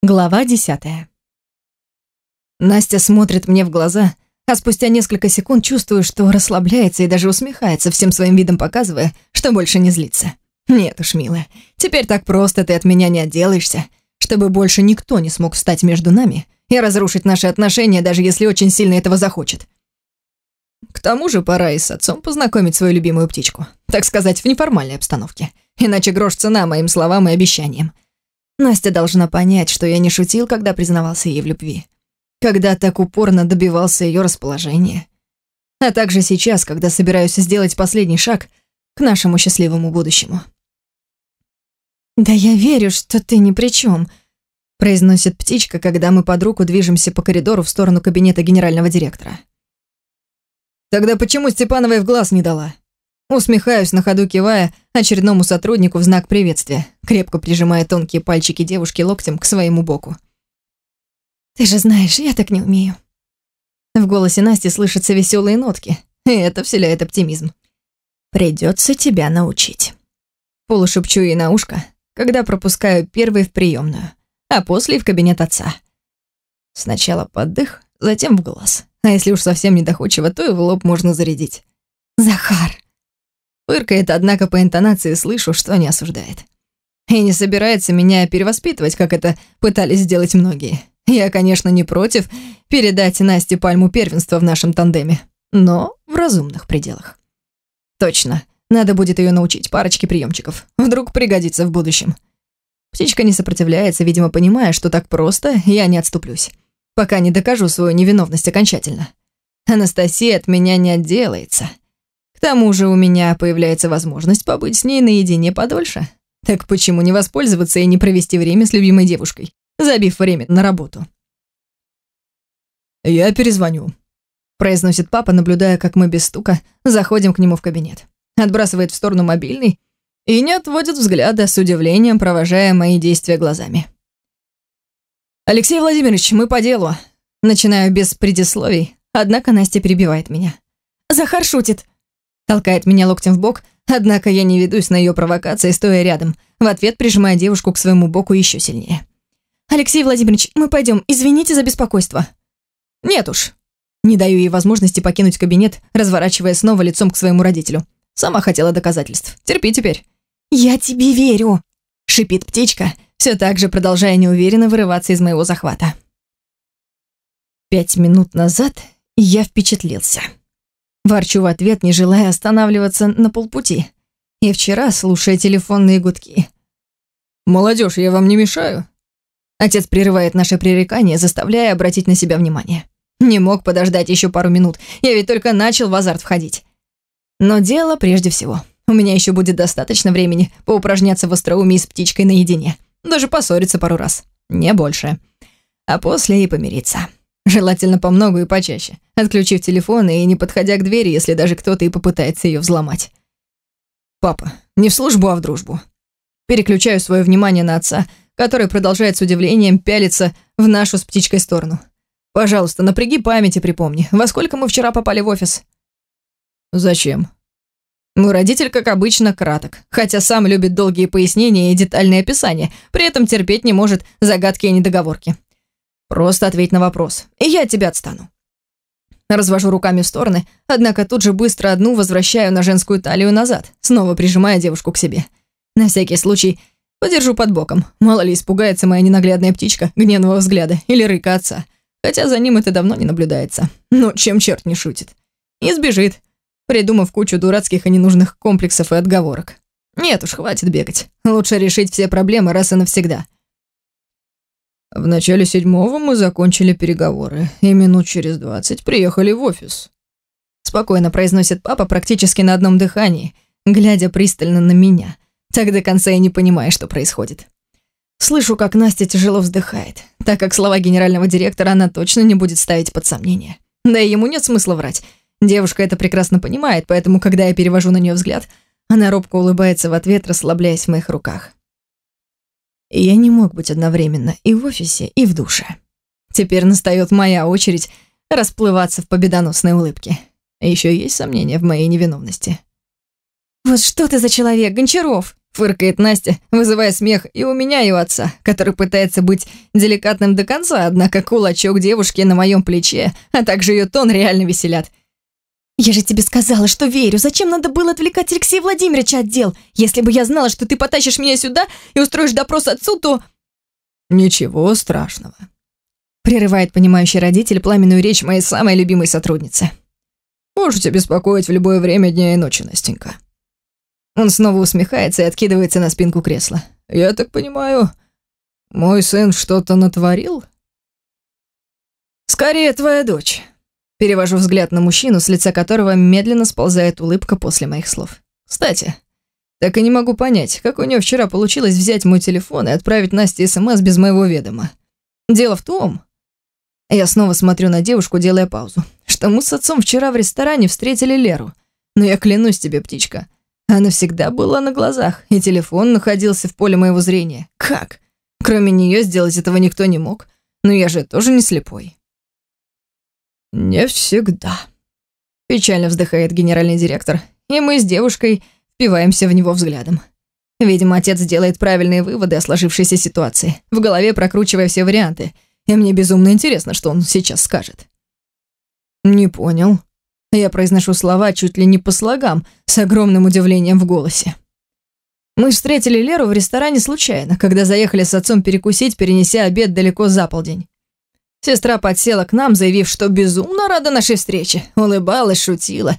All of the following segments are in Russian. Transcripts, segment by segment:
Глава десятая. Настя смотрит мне в глаза, а спустя несколько секунд чувствую, что расслабляется и даже усмехается, всем своим видом показывая, что больше не злится. Нет уж, милая, теперь так просто ты от меня не отделаешься, чтобы больше никто не смог встать между нами и разрушить наши отношения, даже если очень сильно этого захочет. К тому же пора и с отцом познакомить свою любимую птичку, так сказать, в неформальной обстановке. Иначе грош цена моим словам и обещаниям. Настя должна понять, что я не шутил, когда признавался ей в любви. Когда так упорно добивался ее расположения. А также сейчас, когда собираюсь сделать последний шаг к нашему счастливому будущему. «Да я верю, что ты ни при чем», произносит птичка, когда мы под руку движемся по коридору в сторону кабинета генерального директора. «Тогда почему Степановой в глаз не дала?» Усмехаюсь на ходу, кивая очередному сотруднику в знак приветствия, крепко прижимая тонкие пальчики девушки локтем к своему боку. «Ты же знаешь, я так не умею». В голосе Насти слышатся веселые нотки, и это вселяет оптимизм. «Придется тебя научить». Полушепчу ей на ушко, когда пропускаю первый в приемную, а после в кабинет отца. Сначала под дых, затем в глаз. А если уж совсем недоходчиво, то и в лоб можно зарядить. «Захар!» Фыркает, однако по интонации слышу, что не осуждает. И не собирается меня перевоспитывать, как это пытались сделать многие. Я, конечно, не против передать Насте пальму первенства в нашем тандеме, но в разумных пределах. Точно, надо будет ее научить парочке приемчиков. Вдруг пригодится в будущем. Птичка не сопротивляется, видимо, понимая, что так просто я не отступлюсь, пока не докажу свою невиновность окончательно. Анастасия от меня не отделается. К тому же у меня появляется возможность побыть с ней наедине подольше. Так почему не воспользоваться и не провести время с любимой девушкой, забив время на работу? «Я перезвоню», — произносит папа, наблюдая, как мы без стука заходим к нему в кабинет. Отбрасывает в сторону мобильный и не отводит взгляда с удивлением, провожая мои действия глазами. «Алексей Владимирович, мы по делу». Начинаю без предисловий, однако Настя перебивает меня. «Захар шутит», Толкает меня локтем в бок, однако я не ведусь на ее провокации, стоя рядом, в ответ прижимая девушку к своему боку еще сильнее. «Алексей Владимирович, мы пойдем. Извините за беспокойство». «Нет уж». Не даю ей возможности покинуть кабинет, разворачивая снова лицом к своему родителю. Сама хотела доказательств. Терпи теперь. «Я тебе верю», — шипит птичка, все так же продолжая неуверенно вырываться из моего захвата. Пять минут назад я впечатлился. Ворчу в ответ, не желая останавливаться на полпути. И вчера, слушая телефонные гудки. «Молодежь, я вам не мешаю?» Отец прерывает наше пререкание, заставляя обратить на себя внимание. Не мог подождать еще пару минут. Я ведь только начал в азарт входить. Но дело прежде всего. У меня еще будет достаточно времени поупражняться в остроумии с птичкой наедине. Даже поссориться пару раз. Не больше. А после и помириться. Желательно по много и почаще, отключив телефон и не подходя к двери, если даже кто-то и попытается ее взломать. «Папа, не в службу, а в дружбу». Переключаю свое внимание на отца, который продолжает с удивлением пялиться в нашу с птичкой сторону. «Пожалуйста, напряги память и припомни, во сколько мы вчера попали в офис?» «Зачем?» Мой родитель, как обычно, краток, хотя сам любит долгие пояснения и детальные описания, при этом терпеть не может загадки и недоговорки. Просто ответь на вопрос, и я от тебя отстану. Развожу руками в стороны, однако тут же быстро одну возвращаю на женскую талию назад, снова прижимая девушку к себе. На всякий случай подержу под боком, мало ли испугается моя ненаглядная птичка гневного взгляда или рыка отца, хотя за ним это давно не наблюдается. Но чем черт не шутит. И сбежит, придумав кучу дурацких и ненужных комплексов и отговорок. Нет уж, хватит бегать. Лучше решить все проблемы раз и навсегда. В начале седьмого мы закончили переговоры, и минут через двадцать приехали в офис. Спокойно произносит папа практически на одном дыхании, глядя пристально на меня, так до конца и не понимая, что происходит. Слышу, как Настя тяжело вздыхает, так как слова генерального директора она точно не будет ставить под сомнение. Да и ему нет смысла врать. Девушка это прекрасно понимает, поэтому, когда я перевожу на нее взгляд, она робко улыбается в ответ, расслабляясь в моих руках. Я не мог быть одновременно и в офисе, и в душе. Теперь настает моя очередь расплываться в победоносной улыбке. Еще есть сомнения в моей невиновности. «Вот что ты за человек, Гончаров?» Фыркает Настя, вызывая смех и у меня, и у отца, который пытается быть деликатным до конца, однако кулачок девушки на моем плече, а также ее тон реально веселят. «Я же тебе сказала, что верю. Зачем надо было отвлекать Алексея Владимировича от дел? Если бы я знала, что ты потащишь меня сюда и устроишь допрос отцу, то...» «Ничего страшного», — прерывает понимающий родитель пламенную речь моей самой любимой сотрудницы. «Можете беспокоить в любое время дня и ночи, Настенька». Он снова усмехается и откидывается на спинку кресла. «Я так понимаю, мой сын что-то натворил?» «Скорее, твоя дочь». Перевожу взгляд на мужчину, с лица которого медленно сползает улыбка после моих слов. «Кстати, так и не могу понять, как у нее вчера получилось взять мой телефон и отправить Насте СМС без моего ведома. Дело в том...» Я снова смотрю на девушку, делая паузу, что мы с отцом вчера в ресторане встретили Леру. Но я клянусь тебе, птичка, она всегда была на глазах, и телефон находился в поле моего зрения. Как? Кроме нее сделать этого никто не мог. Но я же тоже не слепой. Не всегда. Печально вздыхает генеральный директор, и мы с девушкой впиваемся в него взглядом. Видимо, отец делает правильные выводы о сложившейся ситуации, в голове прокручивая все варианты, и мне безумно интересно, что он сейчас скажет. «Не понял», я произношу слова чуть ли не по слогам, с огромным удивлением в голосе. Мы встретили Леру в ресторане случайно, когда заехали с отцом перекусить, перенеся обед далеко за полдень. Сестра подсела к нам, заявив, что безумно рада нашей встрече, улыбалась, шутила,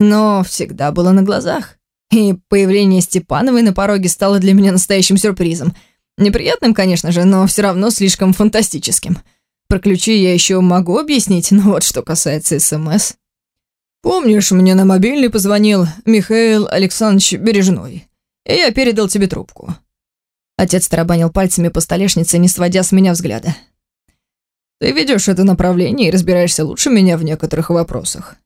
но всегда была на глазах. И появление Степановой на пороге стало для меня настоящим сюрпризом. Неприятным, конечно же, но все равно слишком фантастическим. Про ключи я еще могу объяснить, но вот что касается СМС... «Помнишь, мне на мобильный позвонил Михаил Александрович Бережной, и я передал тебе трубку». Отец тарабанил пальцами по столешнице, не сводя с меня взгляда. «Ты ведешь это направление и разбираешься лучше меня в некоторых вопросах».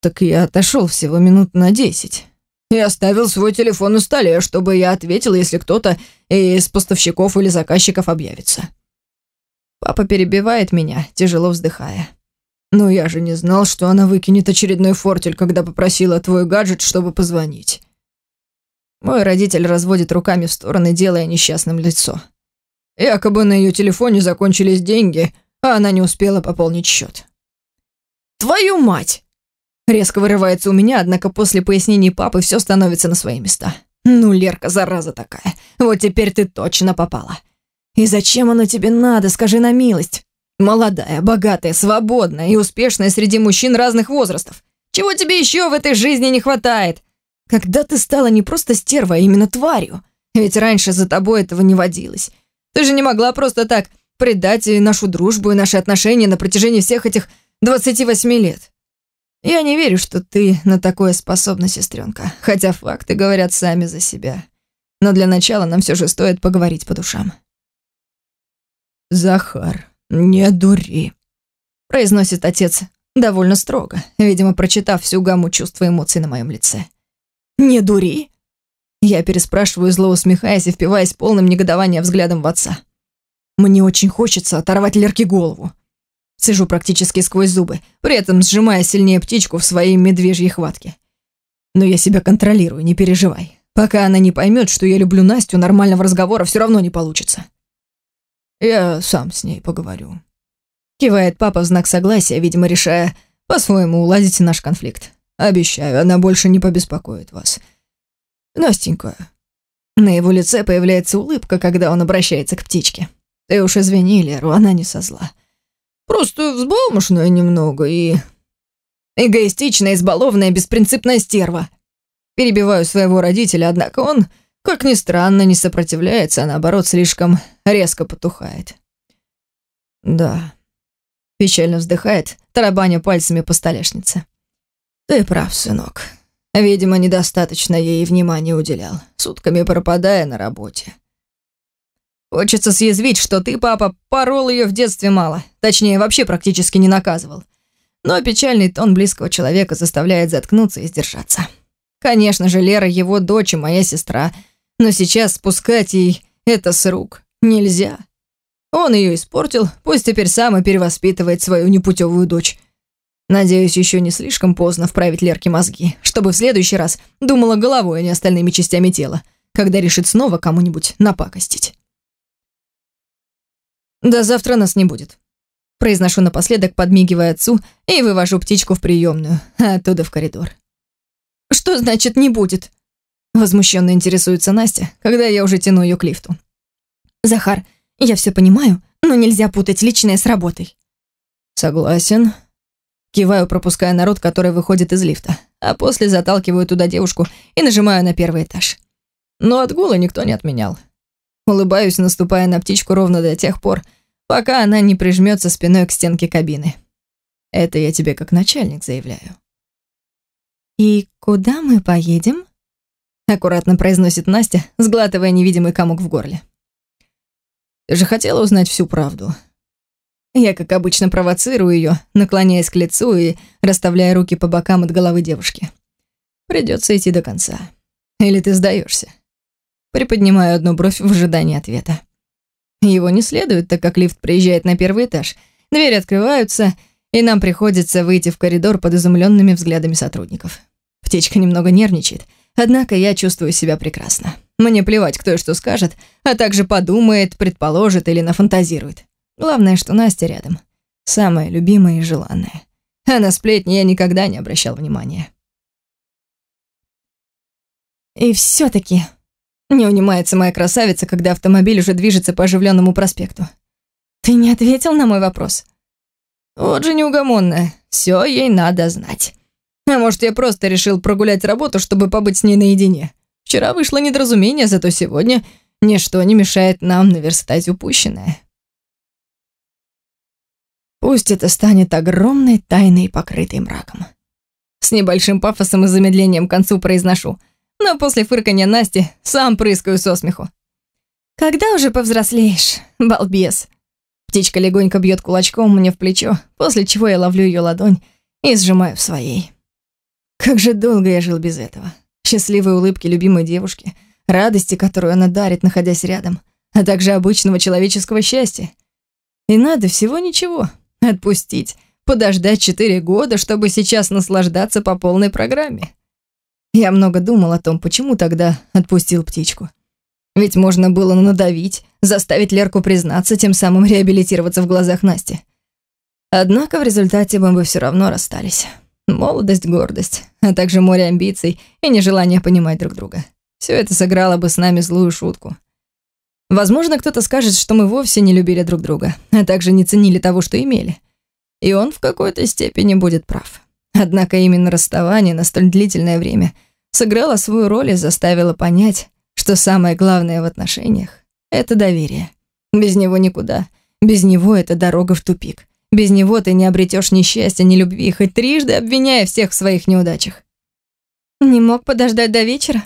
«Так я отошел всего минут на десять. И оставил свой телефон на столе, чтобы я ответил, если кто-то из поставщиков или заказчиков объявится». Папа перебивает меня, тяжело вздыхая. Но я же не знал, что она выкинет очередной фортель, когда попросила твой гаджет, чтобы позвонить. Мой родитель разводит руками в стороны, делая несчастным лицо. Якобы на ее телефоне закончились деньги, а она не успела пополнить счет. «Твою мать!» Резко вырывается у меня, однако после пояснений папы все становится на свои места. «Ну, Лерка, зараза такая, вот теперь ты точно попала. И зачем оно тебе надо, скажи на милость? Молодая, богатая, свободная и успешная среди мужчин разных возрастов. Чего тебе еще в этой жизни не хватает? Когда ты стала не просто стервой, а именно тварью? Ведь раньше за тобой этого не водилось. Ты же не могла просто так предать и нашу дружбу, и наши отношения на протяжении всех этих 28 лет. Я не верю, что ты на такое способна, сестренка, хотя факты говорят сами за себя. Но для начала нам все же стоит поговорить по душам. Захар, «Не дури», — произносит отец довольно строго, видимо, прочитав всю гамму чувств и эмоций на моем лице. «Не дури?» Я переспрашиваю, зло усмехаясь и впиваясь полным негодования взглядом в отца. Мне очень хочется оторвать Лерке голову. Сижу практически сквозь зубы, при этом сжимая сильнее птичку в своей медвежьей хватке. Но я себя контролирую, не переживай. Пока она не поймет, что я люблю Настю, нормального разговора все равно не получится. Я сам с ней поговорю. Кивает папа в знак согласия, видимо, решая по-своему уладить наш конфликт. Обещаю, она больше не побеспокоит вас. Настенька. На его лице появляется улыбка, когда он обращается к птичке. Ты уж извини, Леру, она не со зла. Просто взбалмошная немного и... Эгоистичная, избалованная, беспринципная стерва. Перебиваю своего родителя, однако он как ни странно, не сопротивляется, а наоборот слишком резко потухает. Да, печально вздыхает, тарабаня пальцами по столешнице. Ты прав, сынок. Видимо, недостаточно ей внимания уделял, сутками пропадая на работе. Хочется съязвить, что ты, папа, порол ее в детстве мало, точнее, вообще практически не наказывал. Но печальный тон близкого человека заставляет заткнуться и сдержаться. Конечно же, Лера его дочь и моя сестра — но сейчас спускать ей это с рук нельзя. Он ее испортил, пусть теперь сам и перевоспитывает свою непутевую дочь. Надеюсь, еще не слишком поздно вправить Лерке мозги, чтобы в следующий раз думала головой, а не остальными частями тела, когда решит снова кому-нибудь напакостить. До завтра нас не будет. Произношу напоследок, подмигивая отцу, и вывожу птичку в приемную, оттуда в коридор. «Что значит «не будет»?» Возмущенно интересуется Настя, когда я уже тяну ее к лифту. «Захар, я все понимаю, но нельзя путать личное с работой». «Согласен». Киваю, пропуская народ, который выходит из лифта, а после заталкиваю туда девушку и нажимаю на первый этаж. Но отгула никто не отменял. Улыбаюсь, наступая на птичку ровно до тех пор, пока она не прижмется спиной к стенке кабины. Это я тебе как начальник заявляю. «И куда мы поедем?» Аккуратно произносит Настя, сглатывая невидимый комок в горле. «Ты же хотела узнать всю правду». Я, как обычно, провоцирую ее, наклоняясь к лицу и расставляя руки по бокам от головы девушки. Придется идти до конца. Или ты сдаешься? Приподнимаю одну бровь в ожидании ответа. Его не следует, так как лифт приезжает на первый этаж. Двери открываются, и нам приходится выйти в коридор под изумленными взглядами сотрудников. Птичка немного нервничает, однако я чувствую себя прекрасно. Мне плевать, кто и что скажет, а также подумает, предположит или нафантазирует. Главное, что Настя рядом. Самая любимая и желанная. А на сплетни я никогда не обращал внимания. И все таки не унимается моя красавица, когда автомобиль уже движется по оживленному проспекту. Ты не ответил на мой вопрос. Вот же неугомонная. Все ей надо знать. А может, я просто решил прогулять работу, чтобы побыть с ней наедине. Вчера вышло недоразумение, зато сегодня ничто не мешает нам наверстать упущенное. Пусть это станет огромной тайной, покрытой мраком. С небольшим пафосом и замедлением к концу произношу – но после фырканья Насти сам прыскаю со смеху. «Когда уже повзрослеешь, балбес?» Птичка легонько бьет кулачком мне в плечо, после чего я ловлю ее ладонь и сжимаю в своей. Как же долго я жил без этого. Счастливой улыбки любимой девушки, радости, которую она дарит, находясь рядом, а также обычного человеческого счастья. И надо всего ничего. Отпустить, подождать четыре года, чтобы сейчас наслаждаться по полной программе. Я много думал о том, почему тогда отпустил птичку. Ведь можно было надавить, заставить Лерку признаться, тем самым реабилитироваться в глазах Насти. Однако в результате мы бы все равно расстались. Молодость, гордость, а также море амбиций и нежелание понимать друг друга. Все это сыграло бы с нами злую шутку. Возможно, кто-то скажет, что мы вовсе не любили друг друга, а также не ценили того, что имели. И он в какой-то степени будет прав. Однако именно расставание на столь длительное время сыграло свою роль и заставило понять, что самое главное в отношениях — это доверие. Без него никуда. Без него это дорога в тупик. Без него ты не обретешь ни счастья, ни любви, хоть трижды обвиняя всех в своих неудачах. «Не мог подождать до вечера?»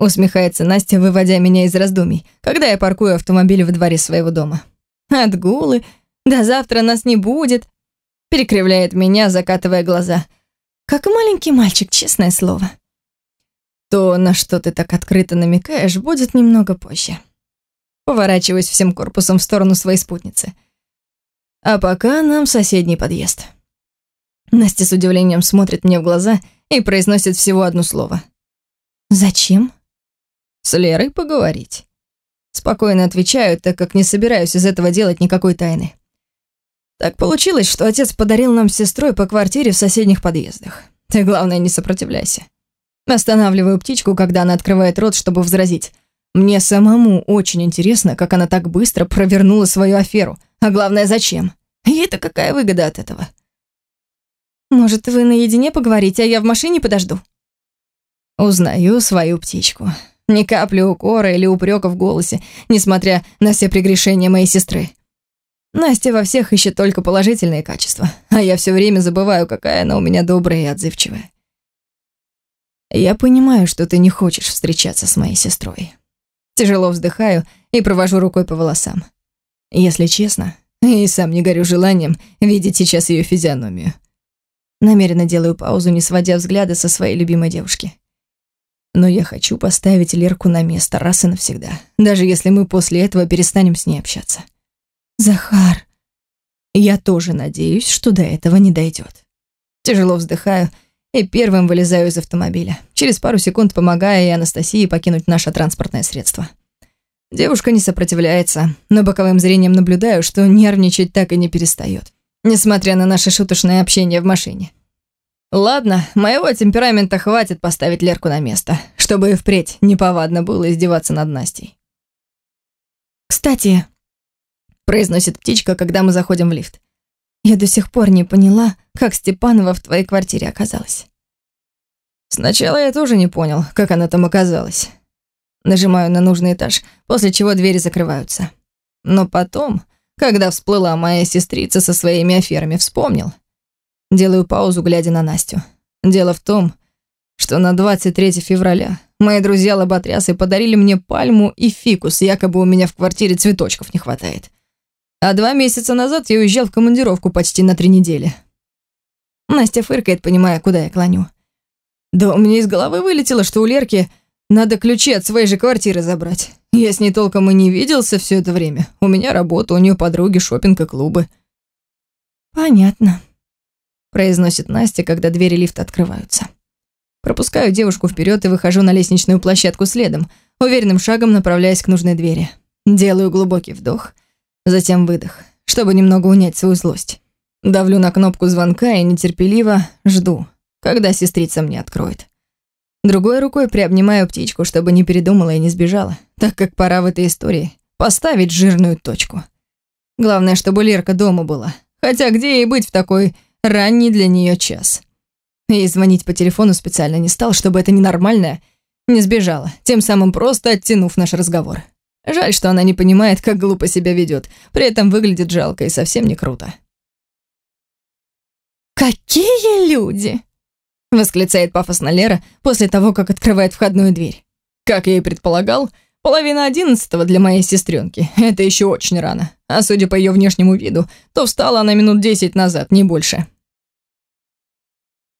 Усмехается Настя, выводя меня из раздумий, когда я паркую автомобиль в дворе своего дома. «Отгулы? До завтра нас не будет!» Перекривляет меня, закатывая глаза. Как маленький мальчик, честное слово. То, на что ты так открыто намекаешь, будет немного позже. Поворачиваюсь всем корпусом в сторону своей спутницы. А пока нам соседний подъезд. Настя с удивлением смотрит мне в глаза и произносит всего одно слово. «Зачем?» «С Лерой поговорить». Спокойно отвечаю, так как не собираюсь из этого делать никакой тайны. Так получилось, что отец подарил нам с сестрой по квартире в соседних подъездах. Ты, главное, не сопротивляйся. Останавливаю птичку, когда она открывает рот, чтобы возразить. Мне самому очень интересно, как она так быстро провернула свою аферу. А главное, зачем? Ей-то какая выгода от этого? Может, вы наедине поговорите, а я в машине подожду? Узнаю свою птичку. Ни капли укора или упрека в голосе, несмотря на все прегрешения моей сестры. Настя во всех ищет только положительные качества, а я все время забываю, какая она у меня добрая и отзывчивая. Я понимаю, что ты не хочешь встречаться с моей сестрой. Тяжело вздыхаю и провожу рукой по волосам. Если честно, и сам не горю желанием видеть сейчас ее физиономию. Намеренно делаю паузу, не сводя взгляда со своей любимой девушки. Но я хочу поставить Лерку на место раз и навсегда, даже если мы после этого перестанем с ней общаться. Захар. Я тоже надеюсь, что до этого не дойдет. Тяжело вздыхаю и первым вылезаю из автомобиля. Через пару секунд помогая и Анастасии покинуть наше транспортное средство. Девушка не сопротивляется, но боковым зрением наблюдаю, что нервничать так и не перестает, несмотря на наше шуточное общение в машине. Ладно, моего темперамента хватит поставить Лерку на место, чтобы и впредь неповадно было издеваться над Настей. «Кстати», — произносит птичка, когда мы заходим в лифт, «я до сих пор не поняла, как Степанова в твоей квартире оказалась». Сначала я тоже не понял, как она там оказалась. Нажимаю на нужный этаж, после чего двери закрываются. Но потом, когда всплыла моя сестрица со своими аферами, вспомнил. Делаю паузу, глядя на Настю. Дело в том, что на 23 февраля мои друзья-лоботрясы подарили мне пальму и фикус, якобы у меня в квартире цветочков не хватает. А два месяца назад я уезжал в командировку почти на три недели. Настя фыркает, понимая, куда я клоню. Да у меня из головы вылетело, что у Лерки надо ключи от своей же квартиры забрать. Я с ней толком и не виделся все это время. У меня работа, у нее подруги, шопинг и клубы. Понятно, произносит Настя, когда двери лифта открываются. Пропускаю девушку вперед и выхожу на лестничную площадку следом, уверенным шагом направляясь к нужной двери. Делаю глубокий вдох, затем выдох, чтобы немного унять свою злость. Давлю на кнопку звонка и нетерпеливо жду, когда сестрица мне откроет. Другой рукой приобнимаю птичку, чтобы не передумала и не сбежала, так как пора в этой истории поставить жирную точку. Главное, чтобы Лерка дома была. Хотя где ей быть в такой ранний для нее час? И звонить по телефону специально не стал, чтобы это ненормальное не сбежала, тем самым просто оттянув наш разговор. Жаль, что она не понимает, как глупо себя ведет, при этом выглядит жалко и совсем не круто. «Какие люди!» Восклицает пафосно Лера после того, как открывает входную дверь. Как я и предполагал, половина одиннадцатого для моей сестренки. Это еще очень рано. А судя по ее внешнему виду, то встала она минут десять назад, не больше.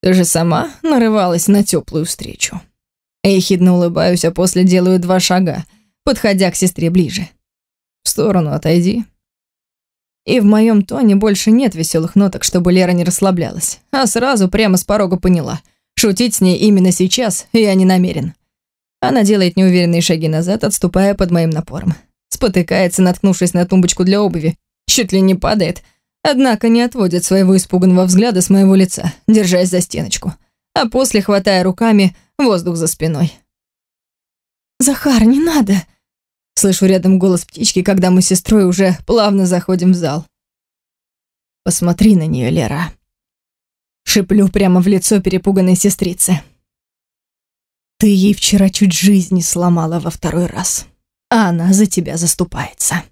Ты же сама нарывалась на теплую встречу. Ехидно улыбаюсь, а после делаю два шага, подходя к сестре ближе. В сторону отойди. И в моем тоне больше нет веселых ноток, чтобы Лера не расслаблялась, а сразу прямо с порога поняла. Шутить с ней именно сейчас я не намерен. Она делает неуверенные шаги назад, отступая под моим напором. Спотыкается, наткнувшись на тумбочку для обуви. Чуть ли не падает, однако не отводит своего испуганного взгляда с моего лица, держась за стеночку, а после хватая руками воздух за спиной. «Захар, не надо!» Слышу рядом голос птички, когда мы с сестрой уже плавно заходим в зал. «Посмотри на нее, Лера». Шиплю прямо в лицо перепуганной сестрицы. «Ты ей вчера чуть жизни сломала во второй раз, а она за тебя заступается».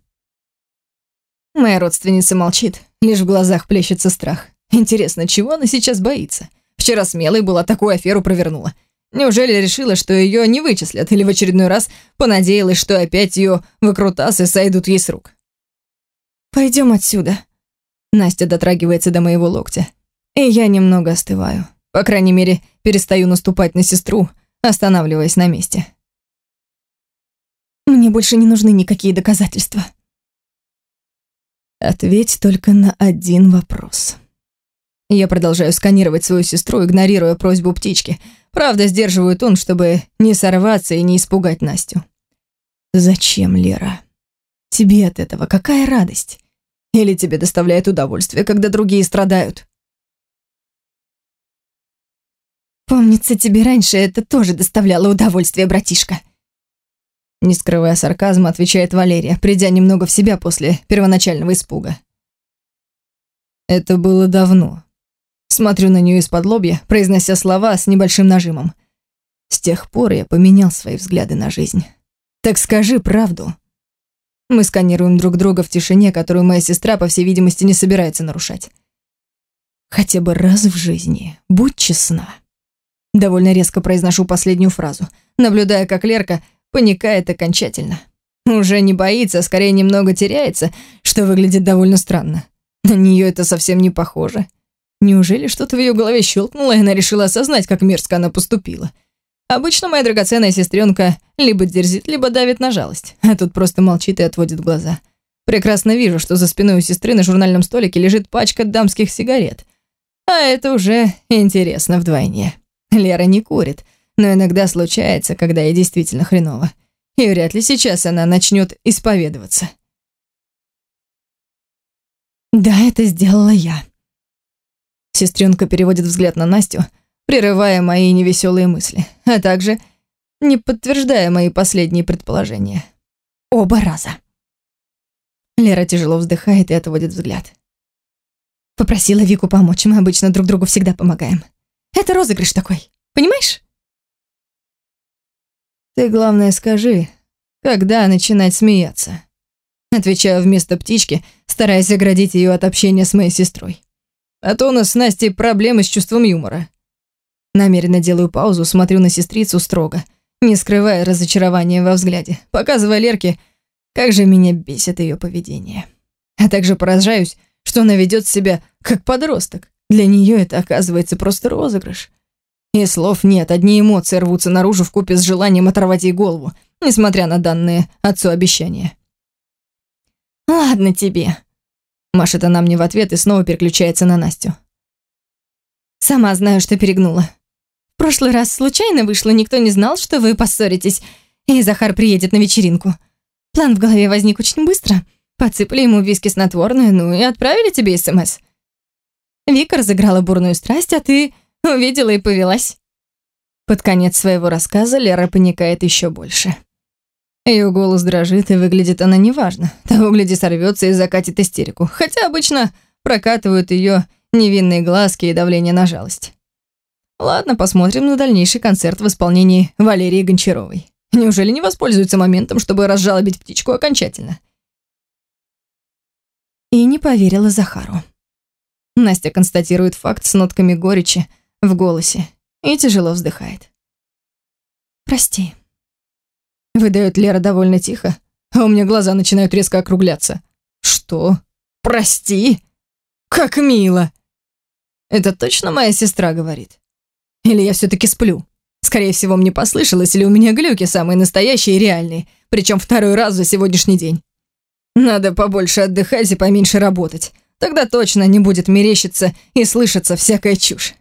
Моя родственница молчит, лишь в глазах плещется страх. Интересно, чего она сейчас боится? Вчера смелой была, такую аферу провернула. Неужели решила, что ее не вычислят, или в очередной раз понадеялась, что опять ее выкрутасы сойдут ей с рук? Пойдем отсюда. Настя дотрагивается до моего локтя. И я немного остываю. По крайней мере, перестаю наступать на сестру, останавливаясь на месте. Мне больше не нужны никакие доказательства. Ответь только на один вопрос. Я продолжаю сканировать свою сестру, игнорируя просьбу птички. Правда, сдерживаю тон, чтобы не сорваться и не испугать Настю. «Зачем, Лера? Тебе от этого какая радость? Или тебе доставляет удовольствие, когда другие страдают?» «Помнится, тебе раньше это тоже доставляло удовольствие, братишка». Не скрывая сарказма, отвечает Валерия, придя немного в себя после первоначального испуга. Это было давно, Смотрю на нее из-под лобья, произнося слова с небольшим нажимом. С тех пор я поменял свои взгляды на жизнь. Так скажи правду. Мы сканируем друг друга в тишине, которую моя сестра, по всей видимости, не собирается нарушать. Хотя бы раз в жизни будь честна. Довольно резко произношу последнюю фразу, наблюдая, как Лерка паникает окончательно. Уже не боится, а скорее немного теряется, что выглядит довольно странно. На нее это совсем не похоже. Неужели что-то в ее голове щелкнуло, и она решила осознать, как мерзко она поступила? Обычно моя драгоценная сестренка либо дерзит, либо давит на жалость, а тут просто молчит и отводит глаза. Прекрасно вижу, что за спиной у сестры на журнальном столике лежит пачка дамских сигарет. А это уже интересно вдвойне. Лера не курит, но иногда случается, когда ей действительно хреново. И вряд ли сейчас она начнет исповедоваться. Да, это сделала я. Сестренка переводит взгляд на Настю, прерывая мои невеселые мысли, а также не подтверждая мои последние предположения. Оба раза. Лера тяжело вздыхает и отводит взгляд. Попросила Вику помочь, мы обычно друг другу всегда помогаем. Это розыгрыш такой, понимаешь? Ты, главное, скажи, когда начинать смеяться? Отвечаю вместо птички, стараясь оградить ее от общения с моей сестрой. А то у нас с Настей проблемы с чувством юмора. Намеренно делаю паузу, смотрю на сестрицу строго, не скрывая разочарования во взгляде, показывая Лерке, как же меня бесит ее поведение. А также поражаюсь, что она ведет себя как подросток. Для нее это оказывается просто розыгрыш. И слов нет, одни эмоции рвутся наружу в купе с желанием оторвать ей голову, несмотря на данные отцу обещания. «Ладно тебе», — машет она мне в ответ и снова переключается на Настю. «Сама знаю, что перегнула. В прошлый раз случайно вышло, никто не знал, что вы поссоритесь, и Захар приедет на вечеринку. План в голове возник очень быстро. Подсыпали ему виски снотворное, ну и отправили тебе СМС. Вика разыграла бурную страсть, а ты увидела и повелась». Под конец своего рассказа Лера паникает еще больше. Ее голос дрожит, и выглядит она неважно. Того, гляди, сорвется и закатит истерику. Хотя обычно прокатывают ее невинные глазки и давление на жалость. Ладно, посмотрим на дальнейший концерт в исполнении Валерии Гончаровой. Неужели не воспользуется моментом, чтобы разжалобить птичку окончательно? И не поверила Захару. Настя констатирует факт с нотками горечи в голосе и тяжело вздыхает. «Прости», Выдает Лера довольно тихо, а у меня глаза начинают резко округляться. Что? Прости? Как мило. Это точно моя сестра говорит? Или я все-таки сплю? Скорее всего, мне послышалось, или у меня глюки самые настоящие и реальные, причем второй раз за сегодняшний день. Надо побольше отдыхать и поменьше работать. Тогда точно не будет мерещиться и слышаться всякая чушь.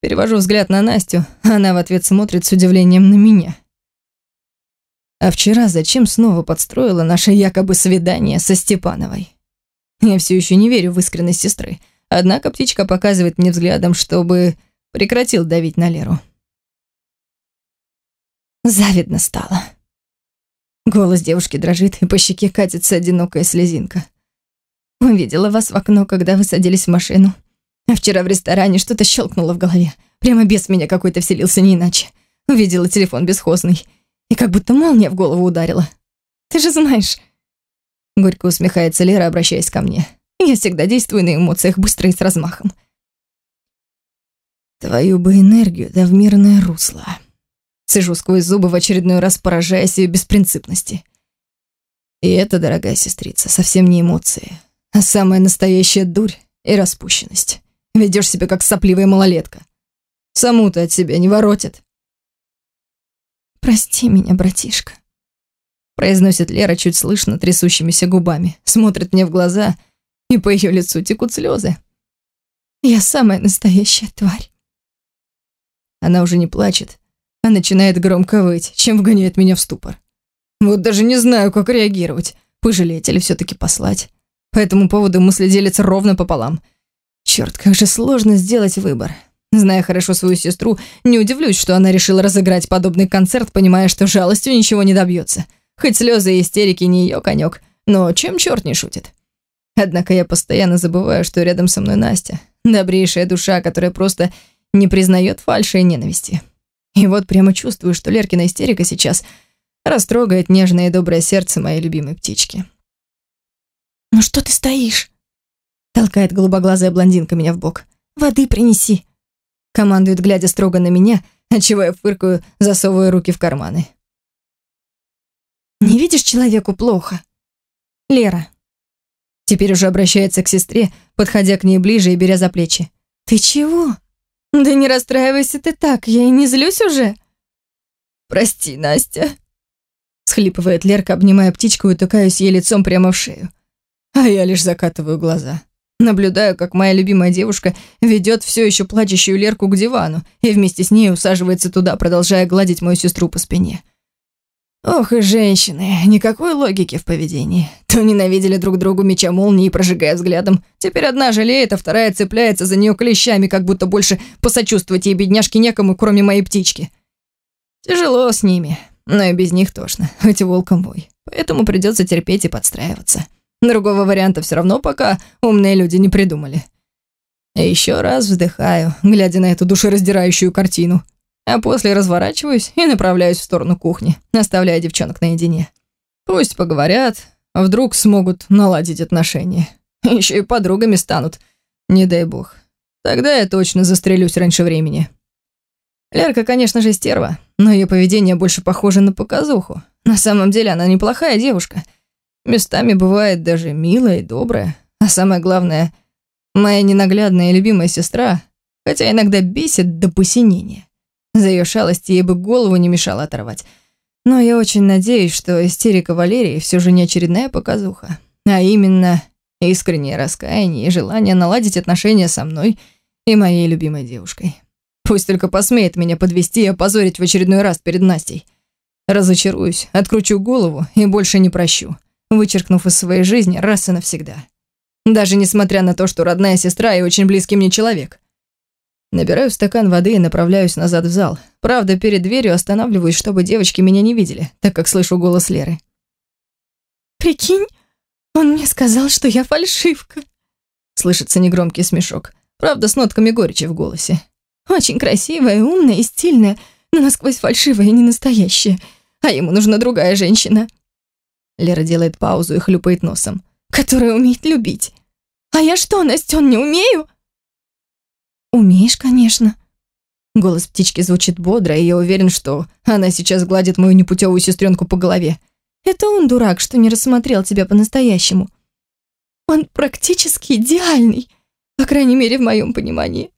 Перевожу взгляд на Настю, она в ответ смотрит с удивлением на меня. А вчера зачем снова подстроила наше якобы свидание со Степановой? Я все еще не верю в искренность сестры, однако птичка показывает мне взглядом, чтобы прекратил давить на Леру. Завидно стало. Голос девушки дрожит, и по щеке катится одинокая слезинка. Увидела вас в окно, когда вы садились в машину. А вчера в ресторане что-то щелкнуло в голове. Прямо без меня какой-то вселился не иначе. Увидела телефон бесхозный и как будто молния в голову ударила. Ты же знаешь...» Горько усмехается Лера, обращаясь ко мне. «Я всегда действую на эмоциях быстро и с размахом». «Твою бы энергию, да в мирное русло». Сижу сквозь зубы в очередной раз, поражаясь ее беспринципности. И это, дорогая сестрица, совсем не эмоции, а самая настоящая дурь и распущенность. Ведешь себя как сопливая малолетка. Саму-то от себя не воротит. «Прости меня, братишка», — произносит Лера чуть слышно трясущимися губами, смотрит мне в глаза, и по ее лицу текут слезы. «Я самая настоящая тварь». Она уже не плачет, а начинает громко выть, чем вгоняет меня в ступор. Вот даже не знаю, как реагировать, пожалеть или все-таки послать. По этому поводу мысли делятся ровно пополам. Черт, как же сложно сделать выбор. Зная хорошо свою сестру, не удивлюсь, что она решила разыграть подобный концерт, понимая, что жалостью ничего не добьется. Хоть слезы и истерики не ее конек, но чем черт не шутит? Однако я постоянно забываю, что рядом со мной Настя, добрейшая душа, которая просто не признает фальши и ненависти. И вот прямо чувствую, что Леркина истерика сейчас растрогает нежное и доброе сердце моей любимой птички. «Ну что ты стоишь?» Толкает голубоглазая блондинка меня в бок. «Воды принеси!» командует, глядя строго на меня, отчего я фыркаю, засовывая руки в карманы. «Не видишь человеку плохо?» «Лера». Теперь уже обращается к сестре, подходя к ней ближе и беря за плечи. «Ты чего? Да не расстраивайся ты так, я и не злюсь уже». «Прости, Настя», — схлипывает Лерка, обнимая птичку и утыкаюсь ей лицом прямо в шею. А я лишь закатываю глаза. Наблюдаю, как моя любимая девушка ведет все еще плачущую Лерку к дивану и вместе с ней усаживается туда, продолжая гладить мою сестру по спине. Ох и женщины, никакой логики в поведении. То ненавидели друг другу меча молнии, прожигая взглядом. Теперь одна жалеет, а вторая цепляется за нее клещами, как будто больше посочувствовать ей бедняжке некому, кроме моей птички. Тяжело с ними, но и без них тошно, хоть и волком бой. Поэтому придется терпеть и подстраиваться. Другого варианта все равно пока умные люди не придумали. Еще раз вздыхаю, глядя на эту душераздирающую картину а после разворачиваюсь и направляюсь в сторону кухни, оставляя девчонок наедине. Пусть поговорят, а вдруг смогут наладить отношения. Еще и подругами станут, не дай бог. Тогда я точно застрелюсь раньше времени. Лерка, конечно же, стерва, но ее поведение больше похоже на показуху. На самом деле она неплохая девушка. Местами бывает даже милая и добрая. А самое главное, моя ненаглядная и любимая сестра, хотя иногда бесит до посинения. За ее шалости ей бы голову не мешало оторвать. Но я очень надеюсь, что истерика Валерии все же не очередная показуха, а именно искреннее раскаяние и желание наладить отношения со мной и моей любимой девушкой. Пусть только посмеет меня подвести и опозорить в очередной раз перед Настей. Разочаруюсь, откручу голову и больше не прощу, вычеркнув из своей жизни раз и навсегда. Даже несмотря на то, что родная сестра и очень близкий мне человек. Набираю стакан воды и направляюсь назад в зал. Правда, перед дверью останавливаюсь, чтобы девочки меня не видели, так как слышу голос Леры. «Прикинь, он мне сказал, что я фальшивка». Слышится негромкий смешок. Правда, с нотками горечи в голосе. «Очень красивая, умная и стильная, но насквозь фальшивая и не настоящая. А ему нужна другая женщина». Лера делает паузу и хлюпает носом. «Которая умеет любить. А я что, Настен, не умею?» «Умеешь, конечно». Голос птички звучит бодро, и я уверен, что она сейчас гладит мою непутевую сестренку по голове. Это он дурак, что не рассмотрел тебя по-настоящему. Он практически идеальный, по крайней мере, в моем понимании.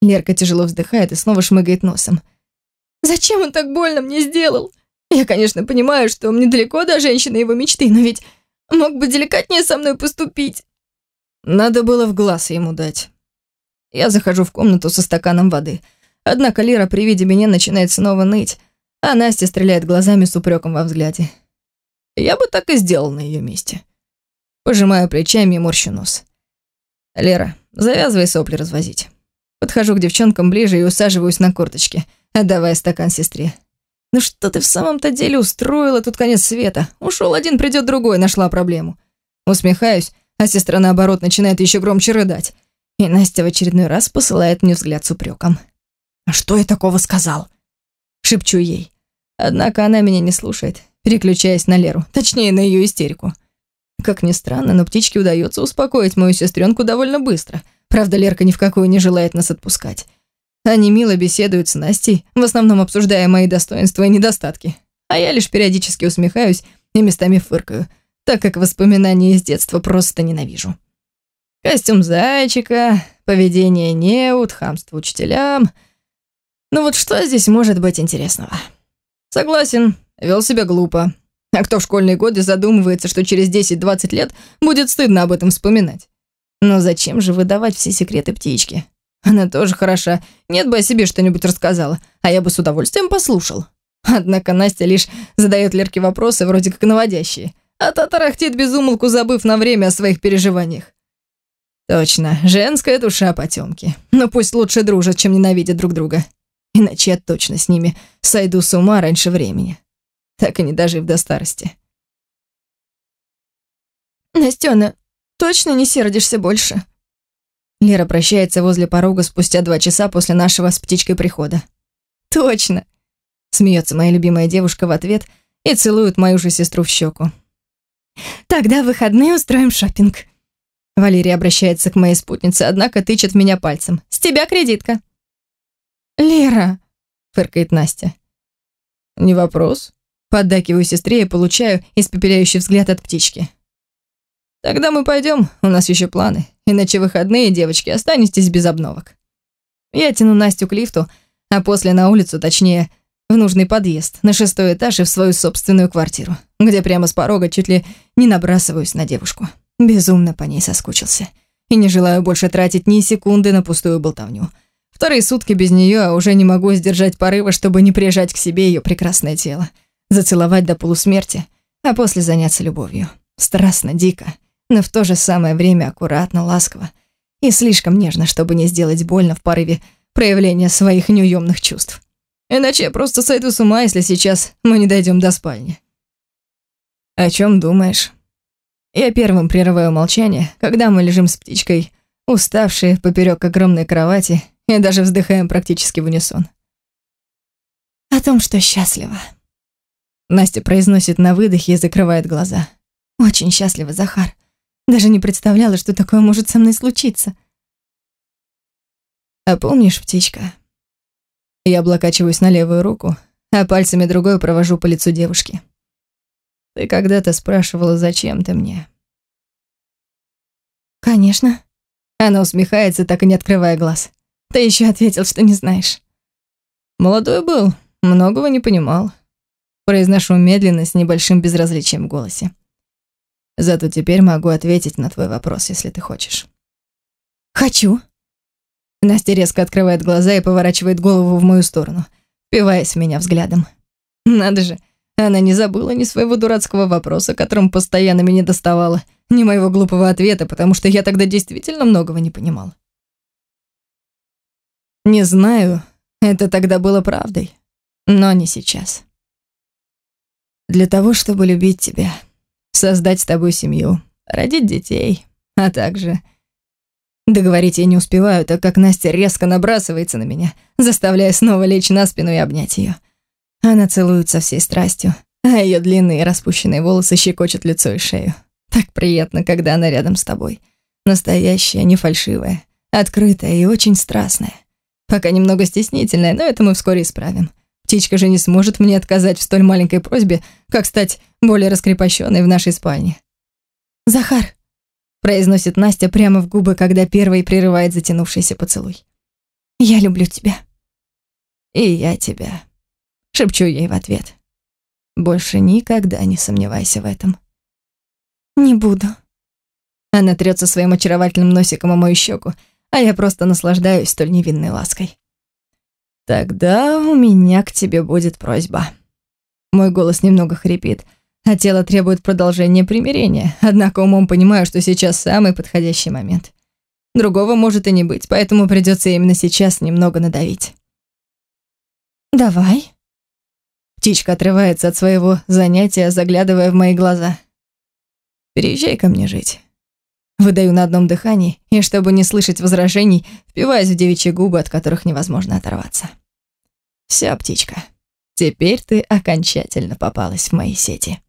Лерка тяжело вздыхает и снова шмыгает носом. Зачем он так больно мне сделал? Я, конечно, понимаю, что мне далеко до женщины его мечты, но ведь мог бы деликатнее со мной поступить. Надо было в глаз ему дать. Я захожу в комнату со стаканом воды. Однако Лира при виде меня начинает снова ныть, а Настя стреляет глазами с упреком во взгляде. Я бы так и сделал на ее месте. Пожимаю плечами и морщу нос. «Лера, завязывай сопли развозить». Подхожу к девчонкам ближе и усаживаюсь на корточки, отдавая стакан сестре. «Ну что ты в самом-то деле устроила тут конец света? Ушел один, придет другой, нашла проблему». Усмехаюсь, а сестра, наоборот, начинает еще громче рыдать. И Настя в очередной раз посылает мне взгляд с упреком. «А что я такого сказал?» Шепчу ей. Однако она меня не слушает, переключаясь на Леру, точнее, на ее истерику. Как ни странно, но птичке удается успокоить мою сестренку довольно быстро. Правда, Лерка ни в какую не желает нас отпускать. Они мило беседуют с Настей, в основном обсуждая мои достоинства и недостатки. А я лишь периодически усмехаюсь и местами фыркаю, так как воспоминания из детства просто ненавижу. Костюм зайчика, поведение неуд, хамство учителям. Ну вот что здесь может быть интересного? Согласен, вел себя глупо. А кто в школьные годы задумывается, что через 10-20 лет будет стыдно об этом вспоминать? Но зачем же выдавать все секреты птички? Она тоже хороша. Нет бы о себе что-нибудь рассказала, а я бы с удовольствием послушал. Однако Настя лишь задает Лерке вопросы, вроде как наводящие, а та тарахтит безумолку, забыв на время о своих переживаниях. Точно, женская душа потемки. Но пусть лучше дружат, чем ненавидят друг друга. Иначе я точно с ними сойду с ума раньше времени. Так и не дожив до старости. Настёна, точно не сердишься больше? Лера прощается возле порога спустя два часа после нашего с птичкой прихода. Точно. Смеется моя любимая девушка в ответ и целует мою же сестру в щеку. Тогда в выходные устроим шопинг. Валерия обращается к моей спутнице, однако тычет меня пальцем. «С тебя кредитка». «Лера», — фыркает Настя. «Не вопрос». Поддакиваю сестре и получаю испепеляющий взгляд от птички. «Тогда мы пойдем, у нас еще планы. Иначе выходные, девочки, останетесь без обновок». Я тяну Настю к лифту, а после на улицу, точнее, в нужный подъезд, на шестой этаж и в свою собственную квартиру, где прямо с порога чуть ли не набрасываюсь на девушку. Безумно по ней соскучился. и не желаю больше тратить ни секунды на пустую болтовню. Вторые сутки без нее, а уже не могу сдержать порыва, чтобы не прижать к себе ее прекрасное тело, зацеловать до полусмерти, а после заняться любовью. Страстно, дико, но в то же самое время аккуратно, ласково и слишком нежно, чтобы не сделать больно в порыве проявления своих неуемных чувств. Иначе я просто сойду с ума, если сейчас мы не дойдем до спальни. О чем думаешь? Я первым прерываю молчание, когда мы лежим с птичкой, уставшие поперек огромной кровати и даже вздыхаем практически в унисон. О том, что счастлива. Настя произносит на выдохе и закрывает глаза. Очень счастлива, Захар. Даже не представляла, что такое может со мной случиться. А помнишь, птичка? Я облокачиваюсь на левую руку, а пальцами другой провожу по лицу девушки. Ты когда-то спрашивала, зачем ты мне? Конечно. Она усмехается, так и не открывая глаз. Ты еще ответил, что не знаешь. Молодой был, многого не понимал. Произношу медленно, с небольшим безразличием в голосе. Зато теперь могу ответить на твой вопрос, если ты хочешь. Хочу. Настя резко открывает глаза и поворачивает голову в мою сторону, впиваясь в меня взглядом. Надо же, она не забыла ни своего дурацкого вопроса, которым постоянно меня доставала, ни моего глупого ответа, потому что я тогда действительно многого не понимал. Не знаю, это тогда было правдой, но не сейчас. Для того, чтобы любить тебя, создать с тобой семью, родить детей, а также Договорить я не успеваю, так как Настя резко набрасывается на меня, заставляя снова лечь на спину и обнять ее. Она целует со всей страстью, а ее длинные распущенные волосы щекочут лицо и шею. Так приятно, когда она рядом с тобой. Настоящая, не фальшивая, открытая и очень страстная. Пока немного стеснительная, но это мы вскоре исправим. Птичка же не сможет мне отказать в столь маленькой просьбе, как стать более раскрепощенной в нашей спальне. «Захар», произносит Настя прямо в губы, когда первый прерывает затянувшийся поцелуй. «Я люблю тебя». «И я тебя», — шепчу ей в ответ. «Больше никогда не сомневайся в этом». «Не буду». Она трется своим очаровательным носиком о мою щеку, а я просто наслаждаюсь столь невинной лаской. «Тогда у меня к тебе будет просьба». Мой голос немного хрипит, — а тело требует продолжения примирения, однако умом понимаю, что сейчас самый подходящий момент. Другого может и не быть, поэтому придется именно сейчас немного надавить. «Давай». Птичка отрывается от своего занятия, заглядывая в мои глаза. «Переезжай ко мне жить». Выдаю на одном дыхании, и чтобы не слышать возражений, впиваюсь в девичьи губы, от которых невозможно оторваться. «Вся, птичка, теперь ты окончательно попалась в мои сети».